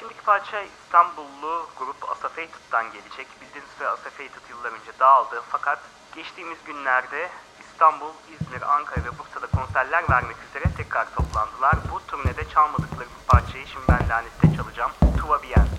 Şimdiki parça İstanbullu grup Asafated'dan gelecek. Bildiğiniz üzere Asafated yıllar önce dağıldı fakat geçtiğimiz günlerde İstanbul, İzmir, Ankara ve Bursa'da konserler vermek üzere tekrar toplandılar. Bu turnede çalmadıkları bir parçayı şimdi ben lanette çalacağım. Tuva Bien.